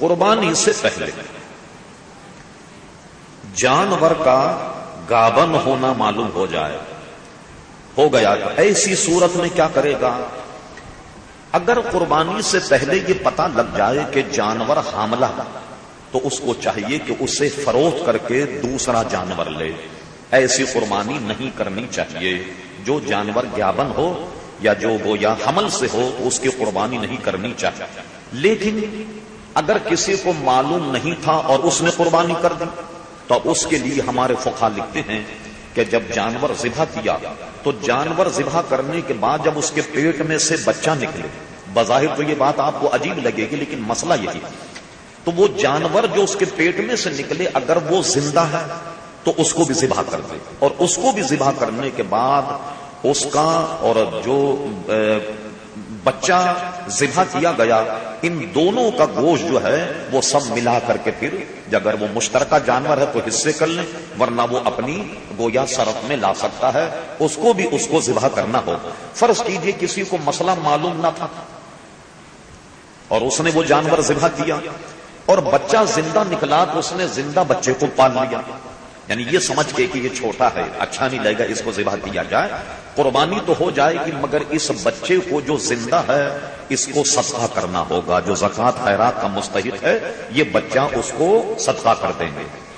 قربانی سے پہلے۔ جانور کا گابن ہونا معلوم ہو جائے۔ ہو گیا ایسی صورت میں کیا کرے گا؟ اگر قربانی سے پہلے یہ پتا لگ جائے کہ جانور حاملہ، تو اس کو چاہیے کہ اسے فروخت کر کے دوسرا جانور لے۔ ایسی قربانی نہیں کرنی چاہیے۔ جو جانور گیابن ہو یا جو وہ یا حمل سے ہو، اس کی قربانی نہیں کرنی چاہیے۔ لیکن اگر کسی کو معلوم نہیں تھا اور اس نے قربانی کر دی، تو اس کے لیے ہمارے فقہ لکھتے ہیں کہ جب جانور ذبح کیا، تو جانور ذبح کرنے کے بعد جب اس کے پیٹ میں سے بچہ نکلے۔ بظاہر تو یہ بات آپ کو عجیب لگے گی، لیکن مسئلہ یہی تو وہ جانور جو اس کے پیٹ میں سے نکلے، اگر وہ زندہ ہے، تو اس کو بھی ذبح کر دے۔ اور اس کو بھی ذبح کرنے کے بعد اس کا اور جو بچہ ذبح کیا گیا، ان دونوں کا گوشت جو ہے، وہ سب ملا کر کے پھر اگر وہ مشترکہ جانور ہے تو حصے کر لیں، ورنہ وہ اپنی گویا سرف میں لا سکتا ہے، اس کو بھی اس کو ذبح کرنا ہو۔ فرض کیجیے کسی کو مسئلہ معلوم نہ تھا، اور اس نے وہ جانور ذبح کیا، اور بچہ زندہ نکلا تو اس نے زندہ بچے کو پال لیا۔ یعنی یہ سمجھ کے کہ یہ چھوٹا ہے اچھا نہیں لگے گا، اس کو ذبح کیا جائے۔ قربانی تو ہو جائے گی، مگر اس بچے کو جو زندہ ہے، اس کو صدقہ کرنا ہوگا۔ جو زکوٰۃ خیرات کا مستحق ہے، یہ بچہ اس کو صدقہ کر دیں گے۔